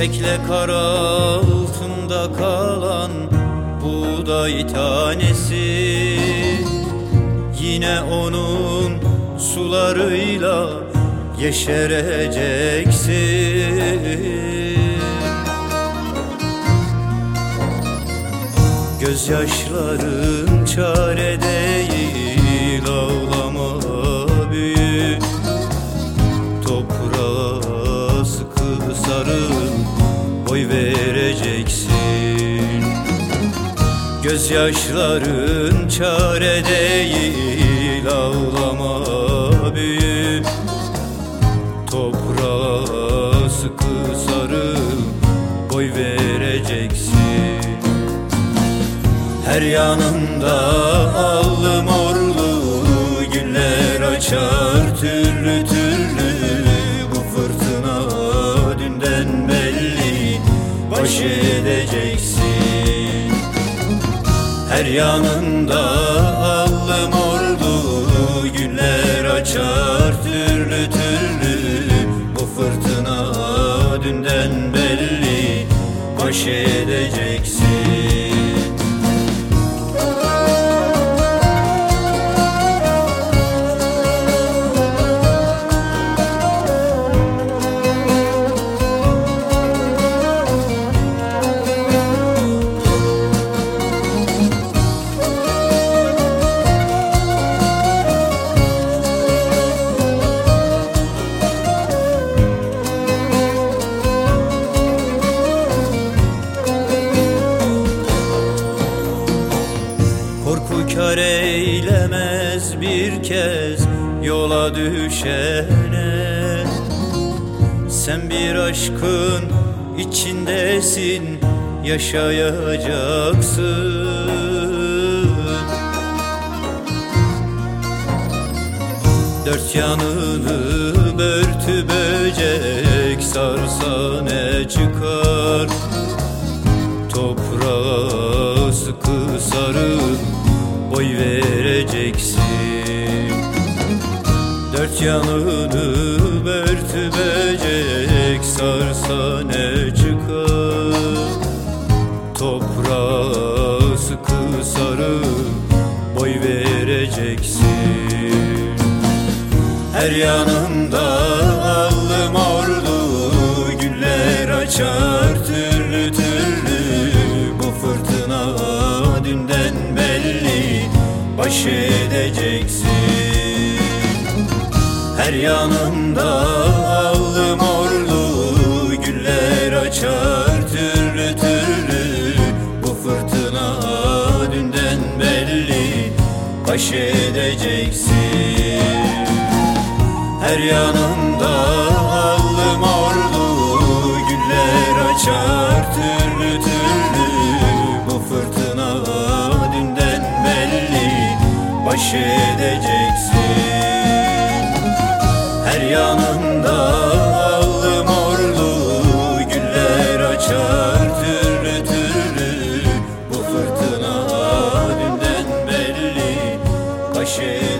Bekle kar altında kalan buğday tanesi. Yine onun sularıyla yeşereceksin. Gözyaşların çare değil ağlama büyük Toprağa sıkı sarıl boy vereceksin. Gözyaşların çare değil ağlama büyük. Toprağa sıkı sarıl boy vereceksin. Her yanında allı morlu güller açar Her yanında allı morlu güller açar türlü türlü. Bu fırtına dünden belli baş edeceksin eylemez bir kez yola düşene. Sen bir aşkın içindesin yaşayacaksın. Dört yanını börtü böcek sarsa ne çıkar? Toprağa sıkı sarıl boy vereceksin Börtü böcek sarsa ne çıkar? Toprağa sıkı sarıl boy vereceksin. Her yanında allı morlu güller açar türlü türlü. Bu fırtına dünden belli baş edeceksin Her yanında allı morlu güller açar türlü türlü. Bu fırtına dünden belli baş edeceksin. Her yanında allı morlu güller açar türlü türlü. Bu fırtına dünden belli baş edeceksin türlü